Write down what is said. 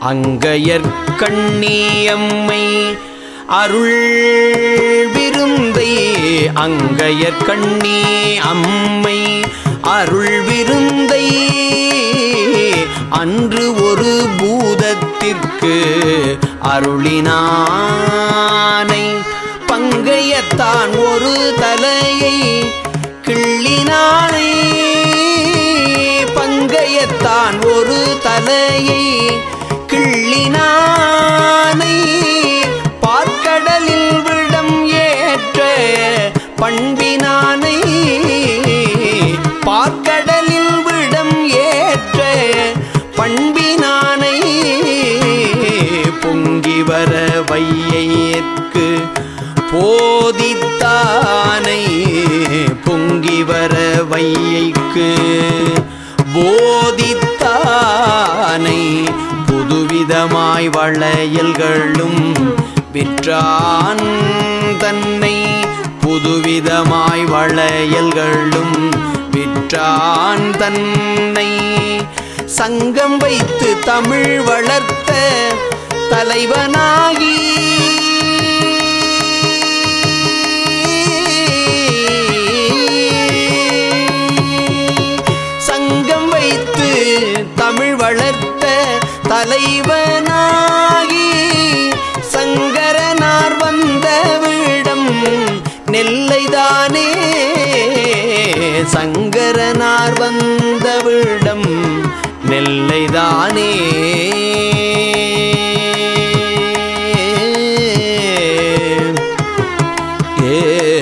அங்கையற்கண்ணியம்மை அருள் விருந்தை அங்கையற்கண்ணி அம்மை அருள் விருந்தை அன்று ஒரு பூதத்திற்கு அருளினானை பங்கையத்தான் ஒரு பண்பினானை பார்க்கடலில் விடம் ஏற்ற பண்பினானை பொங்கி வர வையேற்கு போதித்தானை பொங்கி வர வையைக்கு போதித்தானை புதுவிதமாய் வளையல்களும் விற்றான் தன்னை புதுவிதமாய் வளையல்களும் விற்றான் தன்னை. சங்கம் வைத்து தமிழ் வளர்த்த தலைவனாகி. சங்கம் வைத்து தமிழ் வளர்த்த தலைவனாகி. சங்கரனார் வந்தவிடம் நெல்லைதானே. ஏ